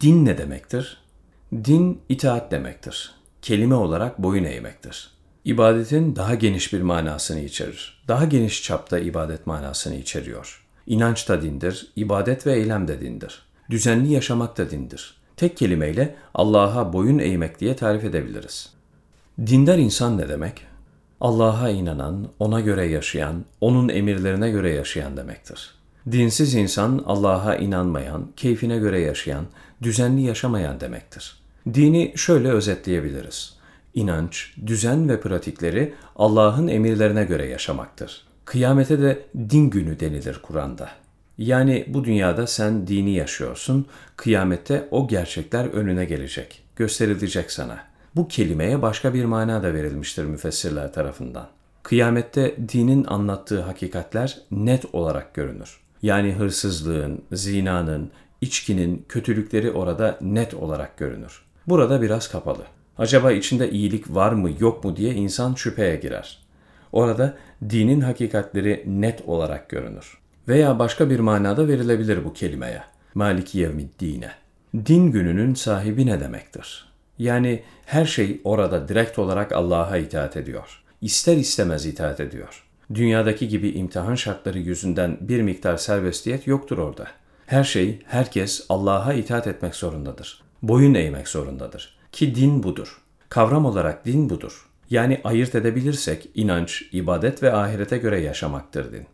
Din ne demektir? Din itaat demektir. Kelime olarak boyun eğmektir. İbadetin daha geniş bir manasını içerir. Daha geniş çapta ibadet manasını içeriyor. İnanç da dindir, ibadet ve eylem de dindir. Düzenli yaşamak da dindir. Tek kelimeyle Allah'a boyun eğmek diye tarif edebiliriz. Dindar insan ne demek? Allah'a inanan, ona göre yaşayan, onun emirlerine göre yaşayan demektir. Dinsiz insan Allah'a inanmayan, keyfine göre yaşayan, düzenli yaşamayan demektir. Dini şöyle özetleyebiliriz. İnanç, düzen ve pratikleri Allah'ın emirlerine göre yaşamaktır. Kıyamete de din günü denilir Kur'an'da. Yani bu dünyada sen dini yaşıyorsun, kıyamette o gerçekler önüne gelecek, gösterilecek sana. Bu kelimeye başka bir mana da verilmiştir müfessirler tarafından. Kıyamette dinin anlattığı hakikatler net olarak görünür. Yani hırsızlığın, zinanın, içkinin, kötülükleri orada net olarak görünür. Burada biraz kapalı. Acaba içinde iyilik var mı yok mu diye insan şüpheye girer. Orada dinin hakikatleri net olarak görünür. Veya başka bir manada verilebilir bu kelimeye. Maliki yevmiddine. Din gününün sahibi ne demektir? Yani her şey orada direkt olarak Allah'a itaat ediyor. İster istemez itaat ediyor. Dünyadaki gibi imtihan şartları yüzünden bir miktar serbestiyet yoktur orada. Her şey, herkes Allah'a itaat etmek zorundadır. Boyun eğmek zorundadır. Ki din budur. Kavram olarak din budur. Yani ayırt edebilirsek inanç, ibadet ve ahirete göre yaşamaktır din.